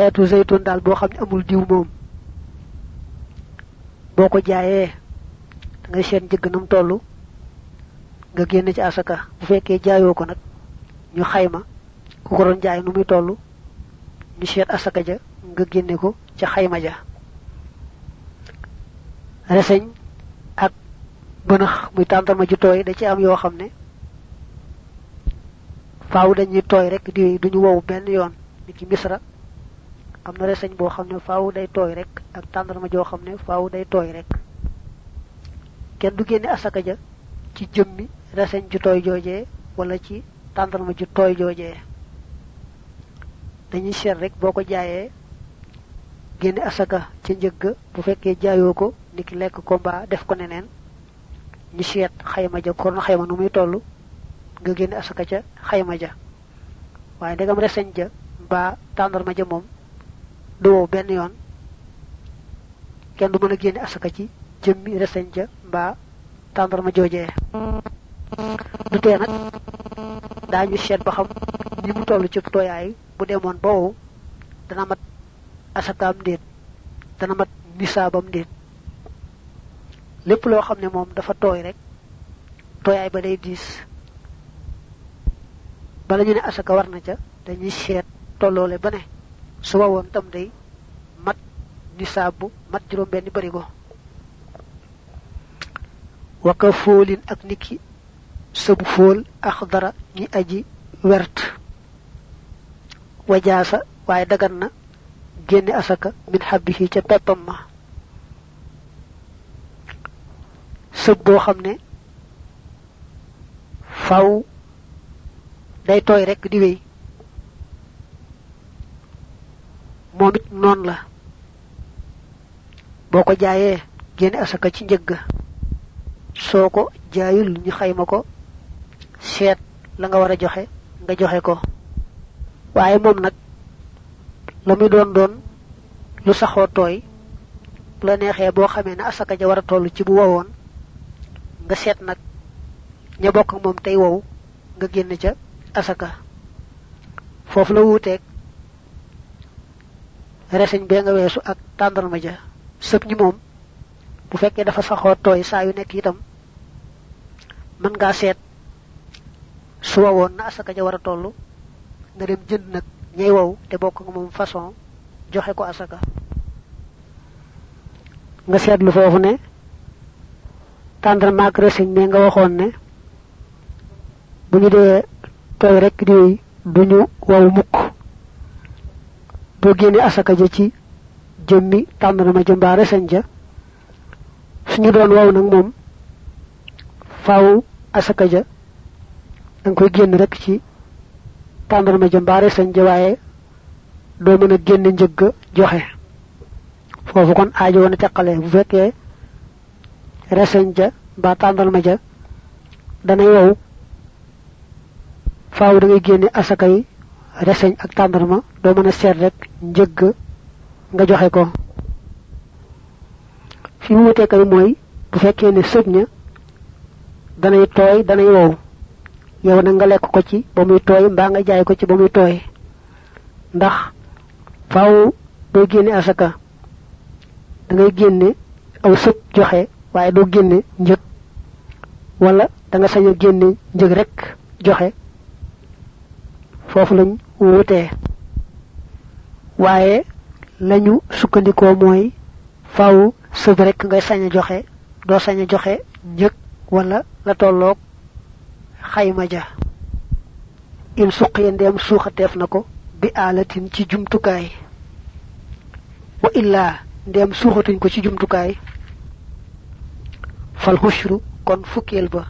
xeetu zaytun daal boo xam amul diw moom. Boo ko jaayee da ngay seet njëgg nam toll nga génn ci asaka. Bu fekkee jaayoo ko ñu xayma ku ko doon jaay nu muy toll ñu seet asaka ja nga génne ko ca xayma ja. Reseñ ak bënax muy tàndarma ju tooy da ci am yoo xam ne faaw dañuy tooy rek di duñu wow benn yoon. Ni ki misra am na reseñ boo xam ne faaw day tooy rek ak tàndarma joo xam ne faaw day tooy rek. Kenn du génne asaka ja ci jëmmi reseñ ju tooy joojee wala ci tàndarma ju tooy joojee. Dañuy seet rek boo ko jaayee génne asaka ca njëgg bu fekkee jaayoo ko niki lekk ko mbaa def ko neneen ñu seet xayma ja kon xayma nu muy toll nga génne asaka ca xayma ja. Waaye ndegam reseñ ja mbaa tàndarma ja moom du wow benn yoon. Kenn du mën a génne asaka ci jëmmi reseñ ja mbaa tàndarma joojee. Du tee nag daañu seet ba xam ni mu toll ci tooyaay bu demoon ba wow dana mat asakaam ndéet dana mat nisaabam ndéet lépp loo xam ne moom dafa tooy rek tooyaay ba day diis. Bala ñu ne asaka war na ca dañuy seet tolloole ba su woon tam day mat nisaab bu mat juróom benn barigo. Waka fóolin ak niki dara ñi aji wert. Wajaasa waaye dagan na génne asaka min xabbihi ca peppam ma. Sëb boo xam ne faw day tooy rek di wéy moom it noonu la. Boo ko jaayee génne asaka ci njëgg soo ko jaayul ñu xayma ko. Seet la nga war a joxe nga joxe ko. Waaye moom nag la muy doon doon lu saxoo tooy bu la neexee boo xamee ne asaka ja war a toll ci bu wowoon nga seet nag ña bokk moom tey wow nga génn ca asaka. Foofu la wuuteeg reseñ bee nga weesu ak tàndarma ja. Sëb ñi moom bu fekkee dafa saxoo tooy saa yu nekk itam mën ngaa seet su na asaka ja war a toll nga dem jënd nag ñay wow te bokk nga moom façon joxe ko asaka. Nga seetlu foofu ne tàndarma ak reseñ mais nga waxoon ne bu ñu dee rek di duñu wow mukk boo génne asaka ja ci jëmmi tàndarma ja mbaa reseñ ja suñu doon wow nag moom faaw asaka ja danga koy génn rek ci. Tàndarma ja mbaa reseñ ja waaye doo mën a génn njëgg joxe foofu kon aajo woon a teqale bu fekkee reseñ ja mbaa tàndarma ja. Danay wow faaw da ngay génne asaka yi reseñ ak tàndarma doo mën a seet rek njëgg nga joxe ko. Fi mu wutee kay mooy bu fekkee ne sëb ña danay tooy danay wow. Yow nag nga lekk ko ci ba muy tooy mbaa nga jaay ko ci ba muy tooy. Ndax faaw boo génne asaka. Da ngay génne aw sëb joxe waaye doo génne njëg. Wala da nga sañ a génne njëg rek joxe foofu lañ wutee. Waaye lañu sukkandikoo mooy faaw sëb rek ngay sañ a joxe doo sañ a wala la tolloog xayma ja. In suqiya ndeem suuxateef na bi aalatin ci jumtukaay. Wa illaa ndeem suuxatuñ ko ci jumtukaay. Fal xushru kon fukkeel ba.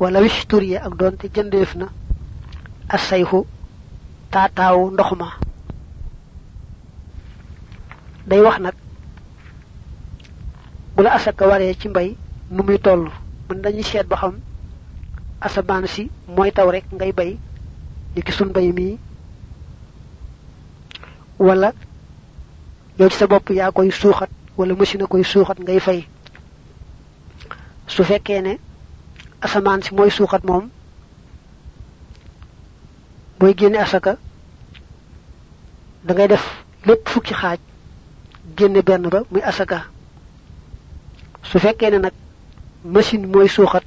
Wala wishturiya ak doonte jëndeef na asayxu taataawu ndox ma. Day wax nag bu la asaka waree ci mbay nu muy toll. Mën dañuy seet ba xam asamaan si mooy taw rek ngay bay ni ki sun bay mii. Wala yow ci sa bopp yaa koy suuxat wala machine koy suuxat ngay fay. Su fekkee ne asamaan si mooy suuxat moom booy génne asaka da ngay def lépp fukki xaaj génne benn ba muy asaka. Su fekkee ne nag machine mooy suuxat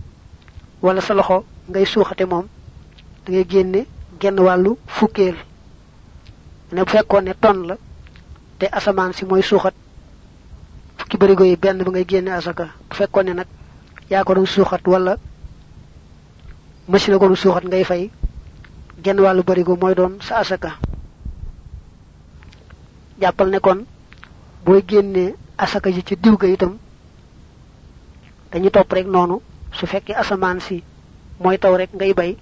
wala sa loxo ngay suuxate moom da ngay génne genn wàllu fukkeel. Ne bu fekkoon ne ton la te asamaan si mooy suuxat fukki barigo yi benn ba ngay génne asaka. Bu fekkoon ne nag yaa ko doon suuxat wala machine ko doon suuxat ngay fay genn wàllu barigo mooy doon sa asaka. Jàppal ne kon booy génnee asaka ji ci diw ga itam dañu topp rek noonu su fekkee asamaan si mooy taw rek ngay bay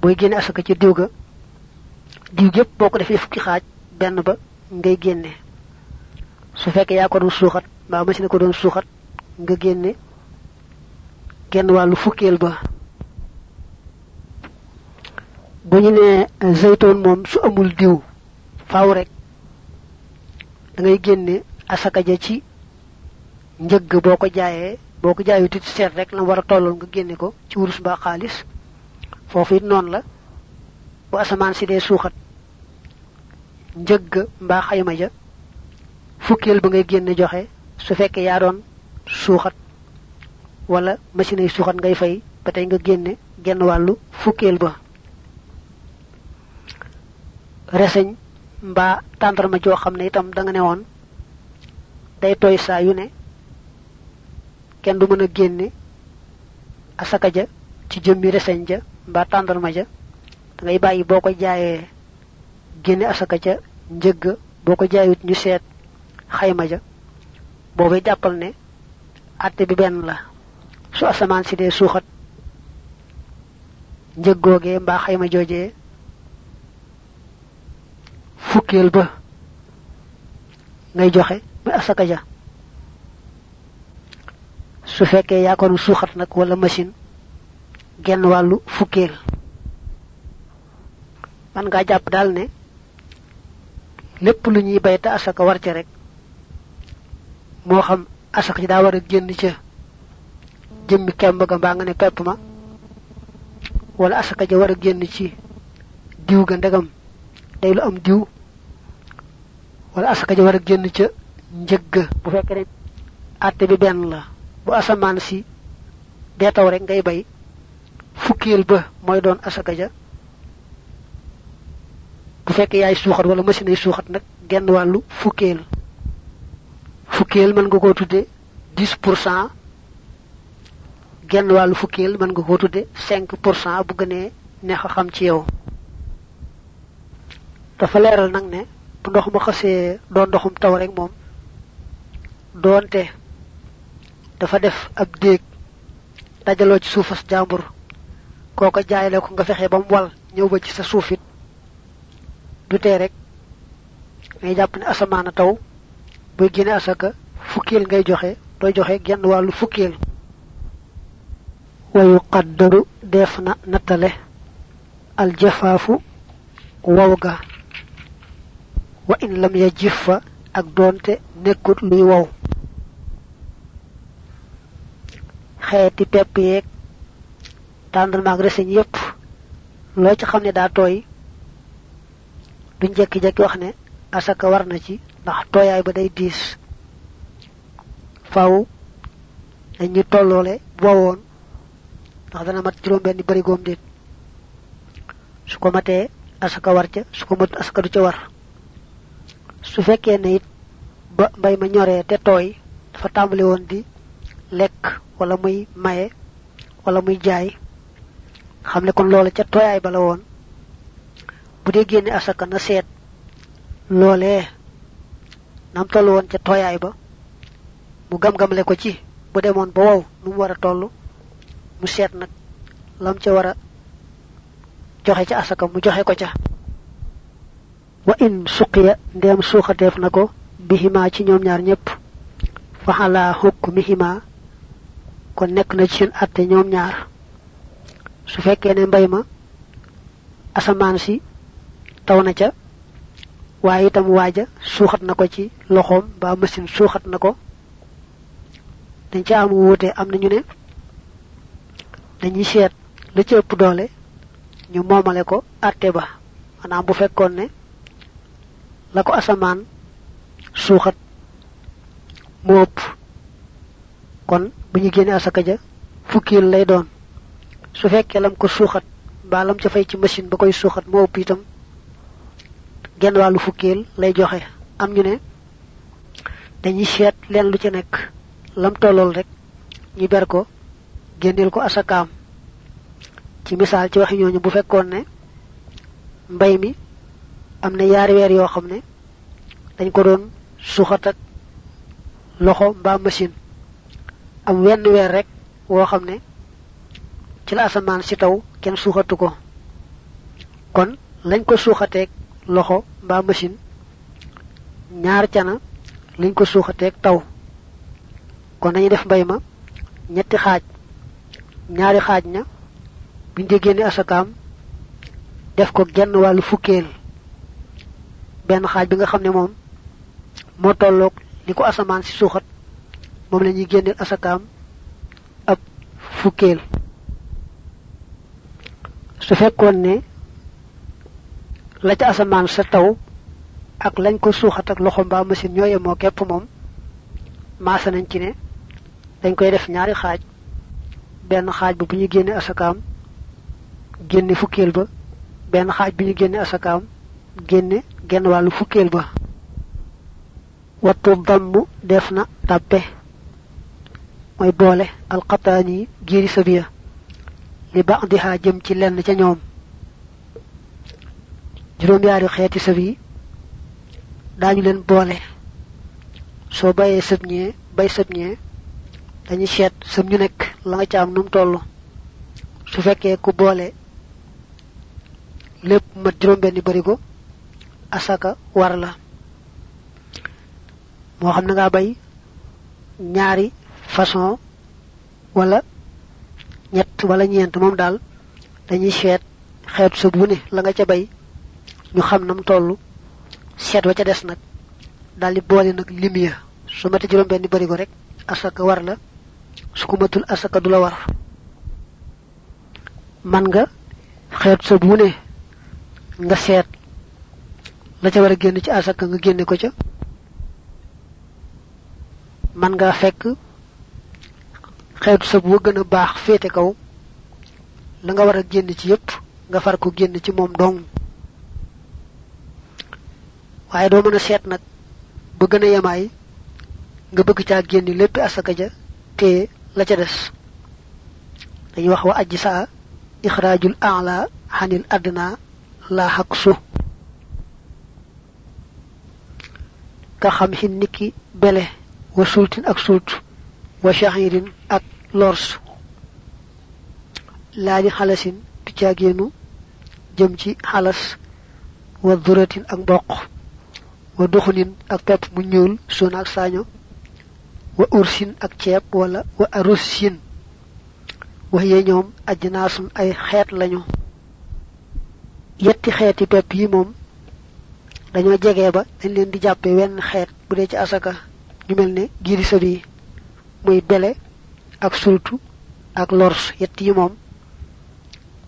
booy génne asaka ci diw ga diw gépp boo ko defee fukki xaaj benn ba ngay génne. Su fekkee yaa ko doon suuxat mbaa machine ko doon suuxat nga génne genn wàllu fukkeel ba bu ñu nee zaytoon moom su amul diw faaw rek da ngay génne asaka ja ci njëgg boo ko jaayee boo ko jaayee seet rek la war a nga génne ko ci wurus mbaa xaalis. Foofu it noonu la bu asamaan si dee suuxat njëgg mbaa xayma ja fukkeel ba ngay génne joxe su fekkee yaa doon suuxat wala machine yi suuxat ngay fay ba tey nga génne genn wàllu fukkeel ba reseñ mbaa tàndarma joo xam ne itam da nga ne woon day tooy saa yu ne kenn du mën a génne asaka ja ci jëmmi reseñ ja mbaa tàndarma ja. Da ngay bàyyi boo ko jaayee génne asaka ja njëgg boo ko jaayut ñu seet xayma ja. Jàppal ne àtte bi benn la. Su asamaan si dee suuxat njëg googee xayma joojee fukkeel ba ngay joxe muy asaka ja su fekkee yaa ko suuxat nag wala machine genn fukkeel. Man ngaa jàpp daal ne lépp lu ñuy bay te asaka war ca rek moo xam asaka ji daa war a jëmmi kemb ga mbaa nga ne pepp ma wala asaka ja war a ci diw ga ndegam day lu am diw wala asaka ja war a génn ca njëgg bu fekkee ne àtte bi benn la bu asamaan si dee taw rek ngay bay fukkeel ba mooy doon asaka ja. Bu fekkee yaay suuxat wala machine ay suuxat nag genn wàllu fukkeel. Fukkeel mën nga dix pour cent. Genn wàllu fukkeel mën nga cinq pour cent bu gënee neex a xam ci yow. Dafa leeral nag ne bu ndox ma xasee doon ndoxum taw rek moom doonte dafa def ab déeg dajaloo ci suufas jàmbur kooko jaayale ko nga fexe ba mu wal ñëw ba ci sa suufit du tee rek ngay jàpp ne asamaana taw buy génne asaka fukkeel ngay joxe doo joxe genn wàllu fukkeel. Wa yuqaddaru def na nattale aljafaafu wow ga wa in lam yajif fa ak doonte nekkut luy wow. Xeeti pepp yeeg tàndarmaag reseñ yépp loo ci xam ne tooy duñ jekki-jekki wax ne asaka war na ci ndax tooyaay ba day diis. Faw dañu tolloole wowoon ndax dana mat juróom benn barigoom déet. Su ko matee asaka war su ko mat asaka du ca war su fekkee ne it ba mbay ma ñoree te tooy dafa tàmbali woon di lekk wala muy maye wala muy jaay. Xam ne kon loola ca tooyaay ba la woon. Bu dee génne asaka na seet loolee nam toll woon ca tooyaay ba mu gam-gamle ko ci bu demoon ba wow nu mu war a toll mu seet nag lam ca war a joxe ca asaka mu joxe ko ca wa in suqiya ndeem suuxateef na ko bihima ci ñoom ñaar ñépp fa xalaa xukk mihima kon nekk na ci seen atte ñoom ñaar. Su fekkee ne mbay ma si taw na ca waaye itam waaja suuxat na ko ci loxoom ba machine suuxat na ko dañ ca am wuute am nañu ne dañuy seet la ci ëpp doole ñu moomale ko atte ba. Maanaam bu fekkoon ne la ko asamaan suuxat kon bu ñu génne asaka ja fukkil lay doon su fekkee lam ko suuxat mbaa lam ca fay ci machine ba koy suuxat moo ëpp itam. Genn wàllu fukkil lay joxe. Am ñu ne dañuy seet leen lu ci nekk. Lam tollool rek ñu ber ko génneel ko asakaam. Ci misaal ci waxi ñooñu bu fekkoon ne mbay mi am na yaari weer yoo xam ne dañ ko doon suxat ak loxo mbaa machine. Am wenn weer rek woo xam ne ci la asamaan si taw kenn suuxatu ko. Kon lañ ko suuxateeg loxo mbaa machine ñaar cana liñ ko suuxateeg taw. Kon dañuy def mbay ma ñetti xaaj. Ñaari xaaj ña buñ génne asakaam def ko genn wàllu fukkeel benn xaaj bi nga xam ne moom moo tolloog li ko asamaan si suuxat moom asakaam ab fukkeel. Su fekkoon ne la ca asamaan sa taw ak lañ ko suuxat ak loxo mbaa machine ñoo yemoo képp moom maasa nañ ci ne dañ koy def ñaari xaaj. Benn xaaj ba bu ñu génne asakaam génne fukkeel ba benn xaaj bi ñu génne asakaam génne genn wàllu fukkeel ba. Wattu damm def na tàppe. Mooy boole alxataani giiri sabiya li ba'diha jëm ci lenn ca ñoom. Juróom yaari xeeti sëb yi daañu leen boole. Soo bayee sëb ñee bay seet sëb ñu nekk la nga ca am num toll. Su fekkee ku boole lépp mat juróom benni barigo asaka war la. Moo xam na ngaa bay ñaari façon wala ñett wala ñeent moom daal dañuy seet xeetu sëb wu ne la nga ca bay ñu xam nam toll. Seet wa ca des nag daal di boole nag lim ya. Su mate juróom benn barigo rek asaka war la. Su ko matul asaka du la war. Man nga xeetu sëb wu ne nga seet la ca war a génn ci asaka nga génne ko ca. Man nga fekk xeetu sëb wa gën a baax féete kaw. La nga war a génn ci yépp nga far ko génn ci moom dong. Waaye doo mën a seet nag ba gën a nga bëgg caa génn lépp asaka ja te la ca des. Dañuy wax wa ajji saa ixraajul a'la xanil adna la xaq ka xam xin niki bele wa sultin ak sult wa shahirin ak lors laa di xalasin du caagéenu jëm ci xalas wa duratin ak mboq wa duxunin ak pepp mu ñuul sun ak saño wa ursin ak ceeb wala wa arusin wax ye ñoom ajnaasun ay xeet lañu yetti xeeti pepp yi moom dañoo jege ba dañ leen di jàppe wenn xeet bu dee ci asaka ñu mel ne giiri sëb yi muy bele ak sultu ak lors yett yi moom.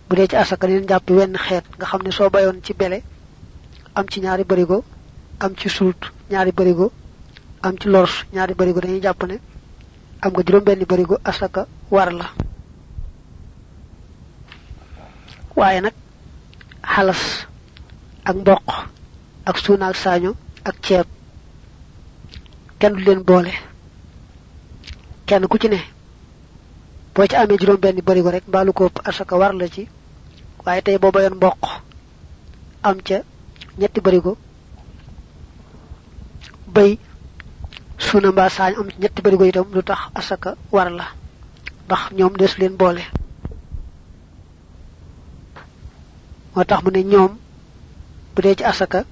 Bu dee ci asaka leen jàppe wenn xeet nga xam ne soo bayoon ci bele am ci ñaari barigo am ci sultu ñaari barigo am ci lors ñaari barigo dañuy jàpp ne am nga juróom benn barigo asaka war la. Waaye nag xalas ak mboq ak suuna saaño ak ceeb. Kenn du leen boole. Kenn ku ci ne boo ci amee juróom benn barigo rek mbaalu ko asaka war la ci waaye tey boo bayoon mboq am ca ñetti barigo bay suuna mbaa saañ am ñetti barigo itam lu asaka war la. Ndax ñoom des leen boole. Moo tax mu ne ñoom bu dee ci asaka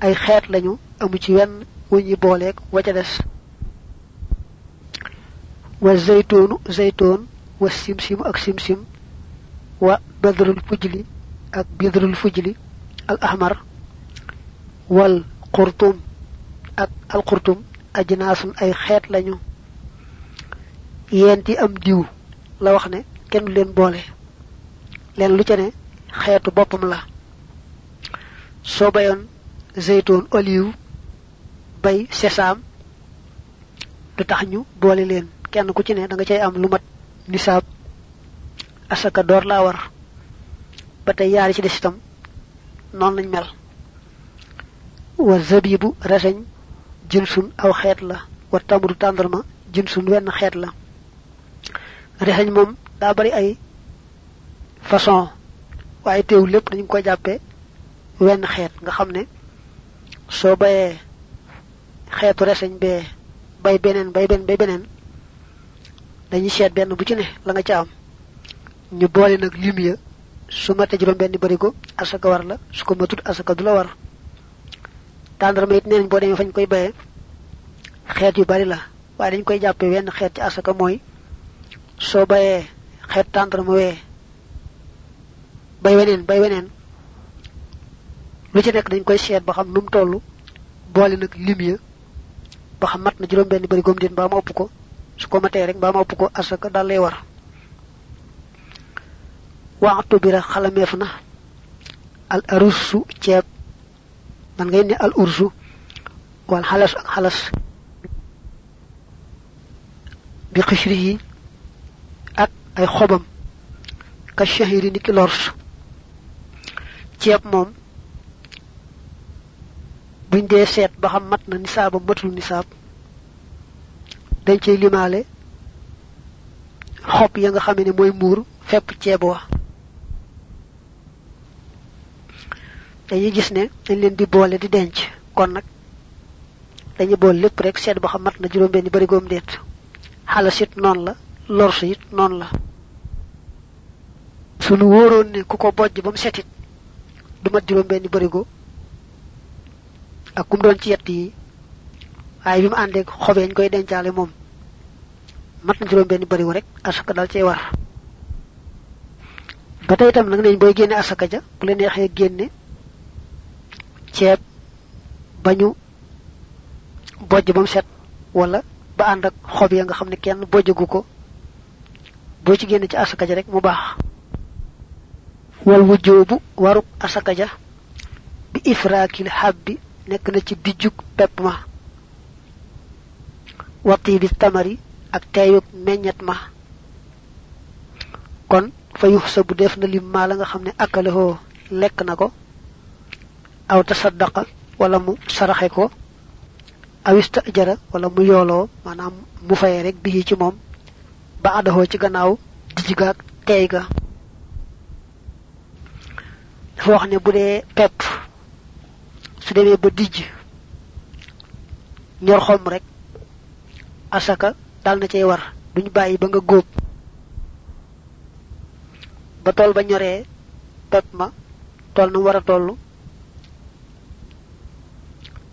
ay xeet lañu amu ci wenn wu ñi booleeg wa ca des wa zaytoonu zaytoon wa simsim ak simsim wa badrul fujli ak bidrul fujli al ahmar wal qurtum ak al qurtum ajnaasun ay xeet lañu yenti am diw la wax ne kenn leen boole leen lu ca ne xeetu boppam la soo bayoon zeytoon olive bay sesam du tax ñu boole leen. Kenn ku ci ne da nga cay am lu mat nisab asaka door la war. Ba tey yaari ci des itam noonu lañ mel. Wa zabibu rasañ jinsun aw xeet la. Wa tamru jinsun wenn xeet la. Resañ moom daa bari ay façon. Waaye teew lépp dañ ko jàppe wenn xeet. Nga xam soo bayee xeetu reseñ bay beneen bay beneen bay beneen dañuy seet benn bu ci ne la nga ca am. Ñu boole nag lim ya su mate juróom benn barigo asaka war la su ko matut asaka du la war. Tàndarma it neenañ boo demee fañ koy bayee xeet yu bari la dañ koy jàppe wenn xeet ci asaka mooy soo bayee xeet wee bay weneen bay weneen lu ci nekk dañ koy seet ba xam num tollu boole nag lim ya ba xam mat na juróom benn bari gom din ba ma ëpp ko su ko matee rek ba ma ëpp ko asaka dal lay war. Waxtu bira xalameef na. Al arusu ceeb. Man ngay ne al ursu? Wal xalas ak xalas. Bi xishrihi ak ay xobam. Ka shahiri niki lors. Ceeb moom buñ dee seet ba xam mat na nisaaba matul nisaab dañ cay limaale xob ya nga xamee ne mooy muur fepp ceeb wa. Dañuy gis ne dañ leen di boole di denc kon nag dañuy boole lépp rek seet ba xam mat na juróom benn barigoom deet xalas it noonu la lors it noonu la. Sunu wóoroon ne ku ko bojj ba mu setit du mat juróom benn barigo ak kum doon ci yett yi waaye bi mu àndeeg xobeeñ koy dencaale moom mat na juróom benn barigo rek asaka dal cay war. Ba tey itam nag nañ booy génne asaka ja bu la neexee génne ceeb bañu bojj ba mu set wala ba ànd ak xob ya nga xam ne kenn bojjagu ko boo ci génne ci asaka ja rek mu baax. Wal wujjoobu waruk asaka ja bi ifraakil habbi nekk na ci bijjuk pepp ma. Wati bi tamari ak teeyuk meññet ma. Kon fa yuxsa bu def na lim maa la nga xam ne akalahoo lekk na ko aw tasaddaqa wala mu saraxe ko awista jara wala mu yooloo maanaam mu faye rek bii ci moom ba adahoo ci gannaaw dijgaak teey ga. Dafa wax ne su demee ba dijj ñor xom rek asaka dal na cay war duñ bàyyi ba nga góob. Ba tool ba ñoree pepp ma na war a toll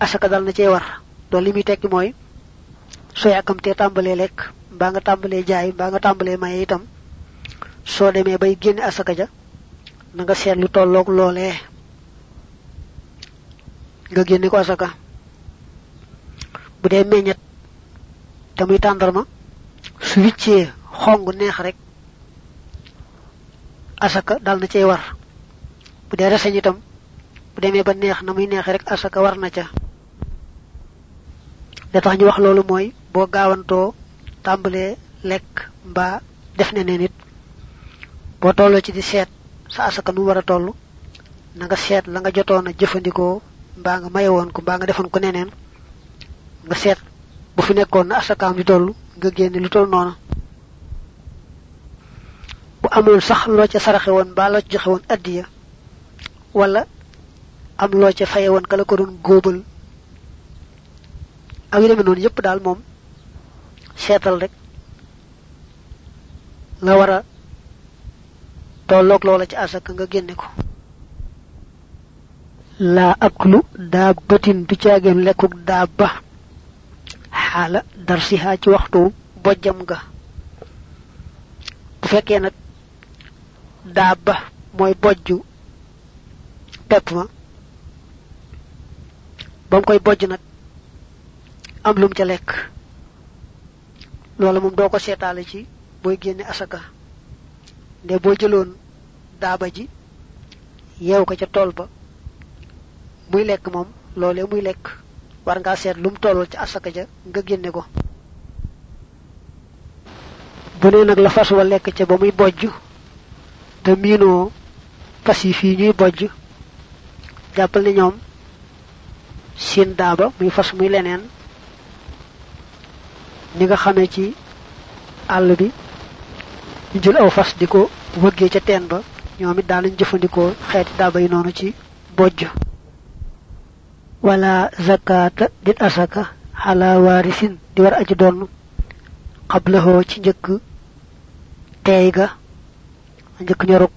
asaka dal na cay war. Loolu li muy tekki mooy soo yàkkamtee tàmbalee lekk mbaa nga tàmbalee jaay mbaa nga tàmbalee maye itam demee bay asaka ja na nga lu tolloog loolee nga génne ko asaka bu dee meññet te muy tàndarma su wiccee xong neex rek. Asaka dal na cay war. Bu dee reseñ itam bu demee ba neex na muy neex rek asaka war na ca. Da tax ñu wax loolu mooy boo gaawantoo tàmbalee lekk mbaa def ne ne nit boo tolloo ci di seet sa asaka nu war a toll na nga seet la nga jotoon a mbaa nga maye woon ko mbaa nga defoon ko neneen nga seet bu fi nekkoon na asakaam di toll nga génne lu toll noona. Bu amul sax loo ca saraxe woon mbaa loo ca joxe woon addiya wala am loo ca faye woon ka la ko doon góobal ak yu demee noonu yépp daal moom seetal rek la war a tolloog ci asaka nga génne ko laa aklu daa bëtin du caageen lekkuk daa ba. Xaala darsiha ci waxtu bojjam nga bu fekkee nag daa ba mooy bojju pepp ma. Ba mu koy bojj nag am lum ca lekk. Loola moom doo ko seetaale ci booy génne asaka. Nde ji yeew ko ca tool ba muy lekk moom lolé muy lek war nga sét lum toll ci asaka ja nga génné ko. Bu nak la fas wa lek ci ba muy bojju te mino fas yi fi ñuy bojju jappal ni ñom seen daaba muy fas muy leneen. Ni nga xamé ci àll bi ñu jël aw fas di ko wëggee ca ba ñoom it daanañ jëfandikoo xeeti daaba yi noonu ci bojj wala zakata dit asaka ala warisin di war aji doon qablahu ci njëkk teey ga njëkk ñoruk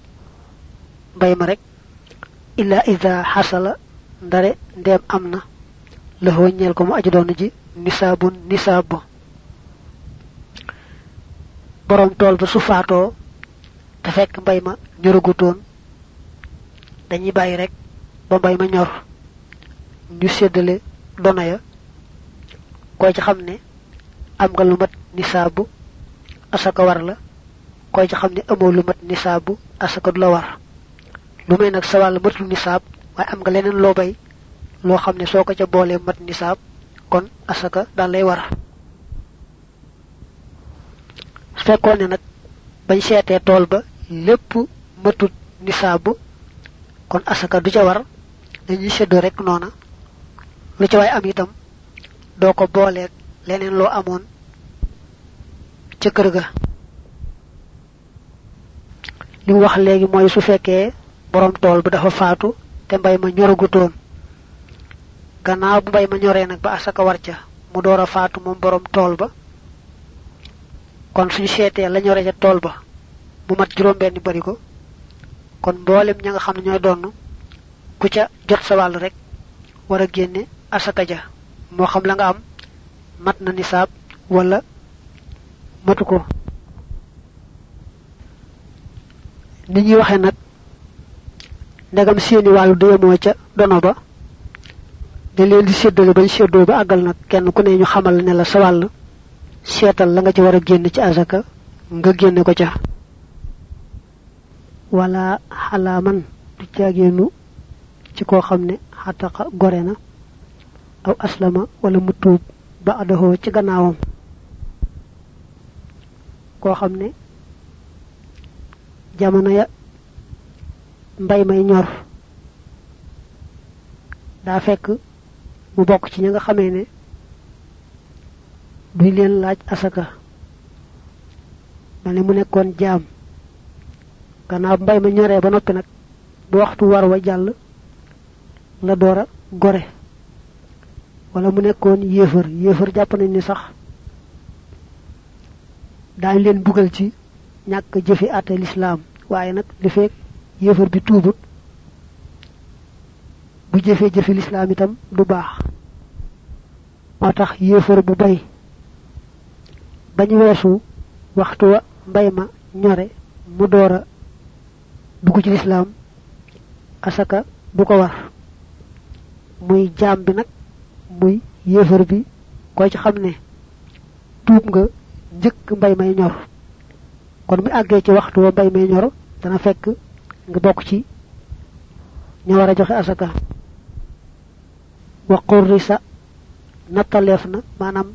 mbay ma rek. Illa idha hasala ndare ndem amna lahu ñeel ko mu aji doon ji nisabun nisab borom tol ba su faato te fekk mbay ma dañuy bàyyi rek ba mbay ma ñor ñu séddale dona ya koy ci xam ne am nga lu mat nisaabu asaka war la koy ci xam ne amoo lu mat nisaabu asaka la war. Lu may nag sa wàll matul nisaab waaye am nga leneen loo bay loo xam ne soo ko ca boolee mat nisaab kon asaka daal lay war. Fekkoon ne nag bañ seetee tool ba lépp matut nisaabu kon asaka du ca war dañuy séddoo rek noona lu ca waay am itam doo ko booleeg leneen loo amoon ca kër ga. Li wax léegi mooy su fekkee borom tool ba dafa faatu te mbay ma ñoragutoon gannaaw bu mbay ma ñoree nag ba asaka war ca mu door a faatu moom borom tool ba. Kon suñu seetee la ca tool ba mu mat juróom benn bari ko. Kon mboolem ña nga xam ne ñooy doon ku ca jot sa wàll rek war a asaka ja. Moo xam la nga am mat na nisaab wala matu ko. Ni ñuy waxee nag ndegam seeni wàllu deemoo ca dono ba da leen di séddale bañ séddoo ba àggal nag kenn ku ne ñu xamal ne la sa wàll seetal la nga ci war a génn ci asaka nga génne ko ca. Wala halaman du ci koo xam ne xataqa gore na aw aslama wala mu tuub ba adahoo ci gannaawam. Koo xam ne jamono ya mbay may ñor daa fekk mu bokk ci ñi nga xamee ne leen laaj asaka mel mu nekkoon jaam. Gannaaw mbay ma ñoree ba noppi nag bu waxtu war wa jàll la doora gore wala mu nekkoon yéefar yéefar jàpp nañ ni sax daañ leen bugal ci ñàkk jëfe àtte lislaam. Waaye nag li feek yéefar bi tuubut bu jëfee jëfe lislaam itam du baax. Moo tax yéefar bu bay bañ weesu waxtu wa mbay ma ñore mu doora dugg ci lislaam asaka du ko war. Muy jaam bi muy yéefar bi koy ci xam ne tuub nga njëkk mbay may ñor. Kon mu àggee ci waxtu wa mbay may ñor dana fekk nga bokk ci a joxe asaka. Wa qurrisa nattaleef na maanaam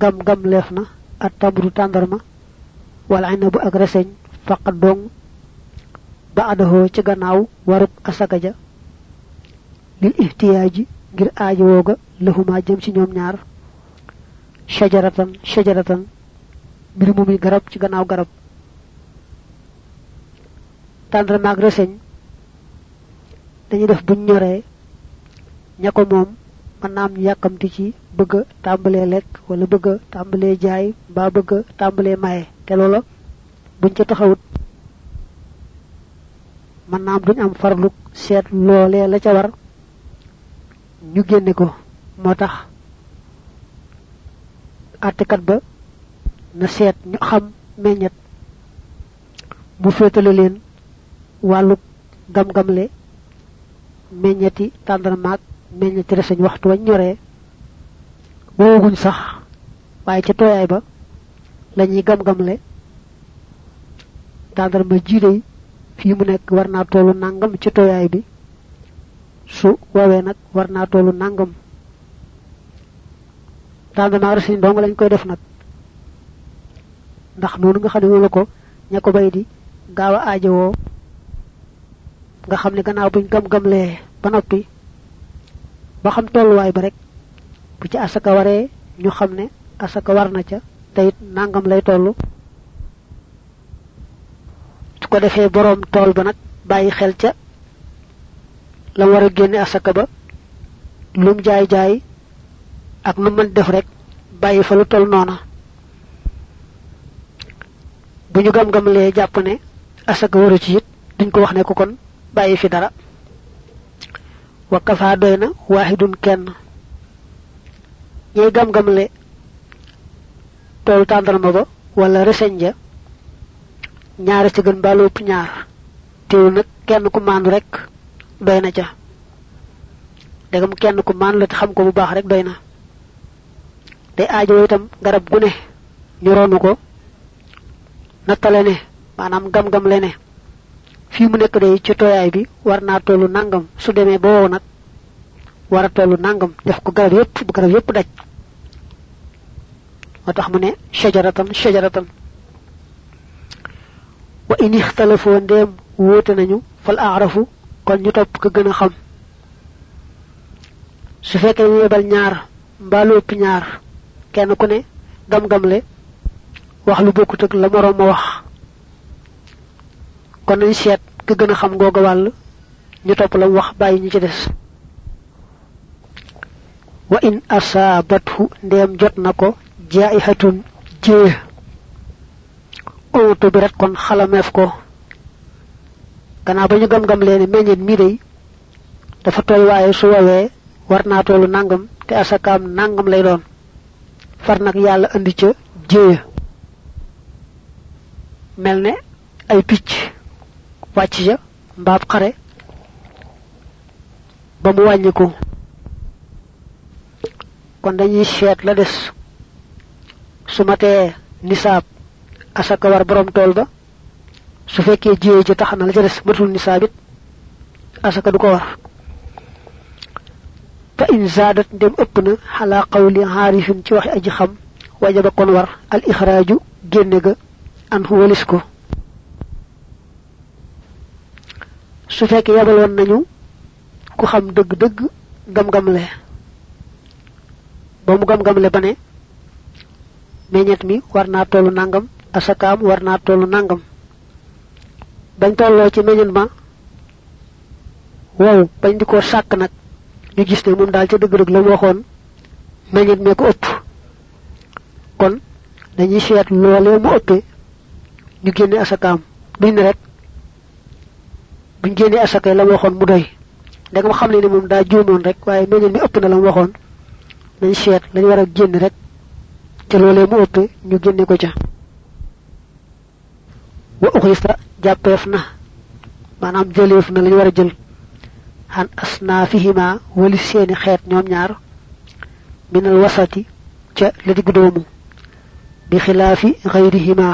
gam gam leef na at tamru tàndarma wala ak reseñ faqat dong ba ci gannaaw waruk asaka ja lil ihtiyaaji ngir aaji wooga lahuma jëm ci ñoom ñaar. Shajaratan shajaratan. Mbir mu muy garab ci gannaaw garab. Tàndarma ak reseñ. Dañuy def buñ ñoree. Ña ko moom mën naam ñu yàkkamti ci bëgg tàmbalee lekk wala bëgg tàmbalee jaay mbaa bëgg tàmbalee maye. Te loola buñ ca taxawut mën duñ am seet loolee la ca war ñu génne ko moo tax àttekat ba na seet ñu xam meññet mu féetale leen wàllu gam-gamle meññeti tàndarmaak meññeti reseñ waxtu wañ ñoree wooguñ sax waaye ca tooyaay ba lañuy gam-gamle tàndarma jiidey fii mu nekk war naa tollu nangam ci tooyaay bi su wawee nag war naa tollu nangam tàndamaag reseñ dong lañ koy def nag. Ndax noonu nga xam ne ko ña ko bay di gaaw a aajowoo nga xam ne gannaaw buñ gam-gamlee ba noppi ba xam tolluwaay ba rek bu ci asaka waree ñu xam ne asaka war na ca te it nangam lay toll. Su ko defee boroom tool ba nag bàyyi xel ca la war a génne asaka ba lum jaay jaay ak nu mën def rek bàyyi fa lu toll noona. Bu ñu gam lee jàpp ne asaka waru ci it duñ ko wax ne ko kon bàyyi fi dara. Wa kafa doyna wahidun kenn. Ñay gam le tol tàndarma ba wala reseñ ja ñaar ci gën ba lopp ñaar. Teew nak kenn ku mandu rek doyna ca. Degam kenn ku man la xam ko bu baax rek doyna day aajo itam garab gu ne ñu ronu ko nattale ne maanaam gam-gam le ne. Fii mu nekk day ci tooyaay bi war naa tollu nangam su demee ba wow nag war a tollu nangam def ko garab yépp bu garab yépp daj. Moo tax mu ne shajaratan shajaratan wa in ixtalafoo ndéem wóote nañu fal aarafu kon ñu topp ko gën a xam. Su fekkee ñu yebal ñaar mbaa ñaar kenn ku ne gam-gamle wax lu bokkut ak la moroom ma wax. kon nañ seet ka gën a xam googa wàll ñu topp la wax bàyyi ñu ci des. wa in asaabathu ndéem jot na ko jaihatun jee. ontu bi rek kon xalameef ko. gannaaw ba ñu gam-gam leeni meññet mi day dafa toy waaye su wawee war naa tollu nangam te asakaam nangam lay doon far nag yàlla andi ca jéeya mel ne ay picc wàcc ja mbaab xare ba mu wàññiku kon dañuy seet la des. Su matee nisaab asaka war borom tool ba. Su fekkee jiyee ci tax na la ca des matul nisaabit asaka du ko war fa in zaadat ndem ëpp na xalaa qawli xaarifin ci waxi aji xam wajaba kon war al ixraaju génne ga an walis ko. Su fekkee yabal woon nañu ku xam dëgg-dëgg gam-gam le ba mu gam-gam le ba ne meññet mi war naa tollu nangam asakaam war naa tollu nangam. Bañ tolloo ci ma wow bañ di ñu gis ne moom daal ca dëgg-dëgg la mu waxoon meññet mee ko ëpp. Kon dañuy seet loolee mu ëppee ñu génne asakaam. Duñ ne rek buñ génne asaka la waxoon mu doy. Ndegam xam ne ne moom daa juumoon rek waaye meññet mi ëpp na la mu waxoon. Nañ seet lañ war a génn rek ca loolee mu ëpp ñu génne ko ca. Wa uxrista jàppeef na maanaam jëleef na lañ war a jël xan asnaafihima wali seeni xeet ñoom ñaar minal wasati ca la digg doomu bi xilaafi xayrihima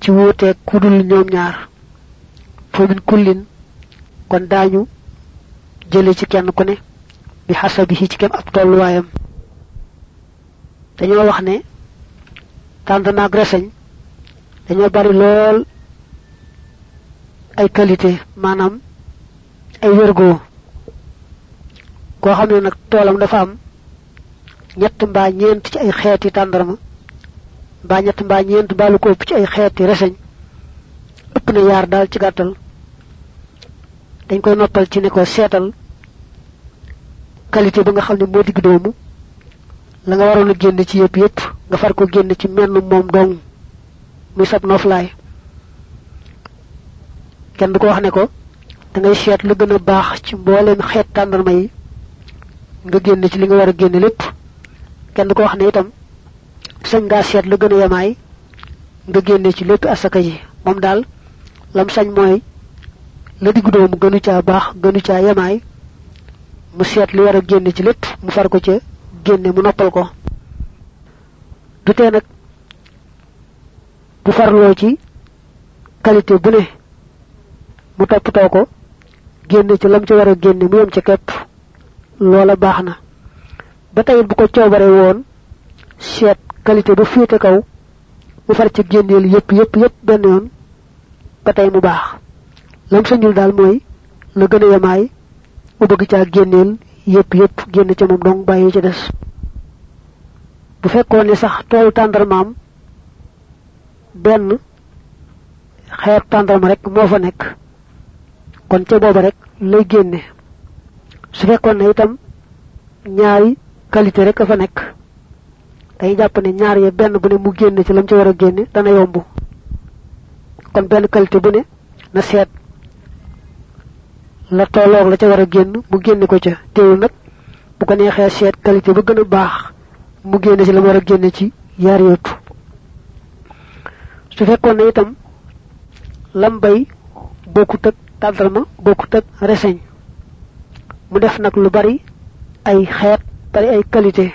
ci wuuteeg kudul ñoom ñaar. Fa min kullin kon daañu jële ci kenn ku ne bi hasabihi ci kem ab tolluwaayam. Dañoo wax ne tàndana ak reseñ dañoo bari lool ay qualité maanaam ay wérgo koo xam ne nag toolam dafa am ñett mbaa ñeent ci ay xeeti tàndarma mbaa ñett mbaa ñeent mbaa lu ko ëpp ci ay xeeti reseñ ëpp na ci dañ koy noppal ci ne ko seetal qualité ba nga xam ne moo digg doomu la nga waroon a génn ci yëpp yëpp nga far ko génn ci menn moom dong muy sab noflaay. Kenn du ko wax ne ko da ngay seet lu gën a baax ci mbooleem xeet tàndarma yi. nga génn ci li nga war a génn lépp. kenn ko wax ne itam sañ ngaa seet lu gën a yamaay nga génne ci lépp asaka ji. moom daal lam sañ mooy la diggu doomu gënu caa baax gënu caa yamaay mu seet li war a génn ci lépp mu far ko ca génne mu noppal ko. du tee nag bu farloo ci qualité bu ne mu toppatoo ko génne ci lam ci war a génne mu yem ci képp. Loola baax na. Ba tey bu ko coobare woon seet qualité bu féete kaw mu far ci génneel yépp yépp yépp benn yoon ba tey mu baax. Lam sañul daal mooy la gën a yemaay mu bëgg caa génneel yépp yépp génn ca moom dong bàyyi ci des. Bu fekkoon ni sax toolu tàndarmaam benn xeet tàndarma rek moo fa nekk kon ca booba rek lay génne. Su fekkoon ne itam ñaari qualité rek fa nekk. Day jàpp ne ñaar ya benn bu ne mu génne ci lam ci war a dana yomb. Kon benn qualité bu ne na seet la tolloog la ca war a génn mu génne ko ca. Teewul nag bu ko neexee seet qualité ba gën baax mu génne ci la war a génne ci yaar su fekkoon ne itam lam bay ak tàndarma bokkut ak reseñ. Mu def nag lu bari ay xeet bari ay qualité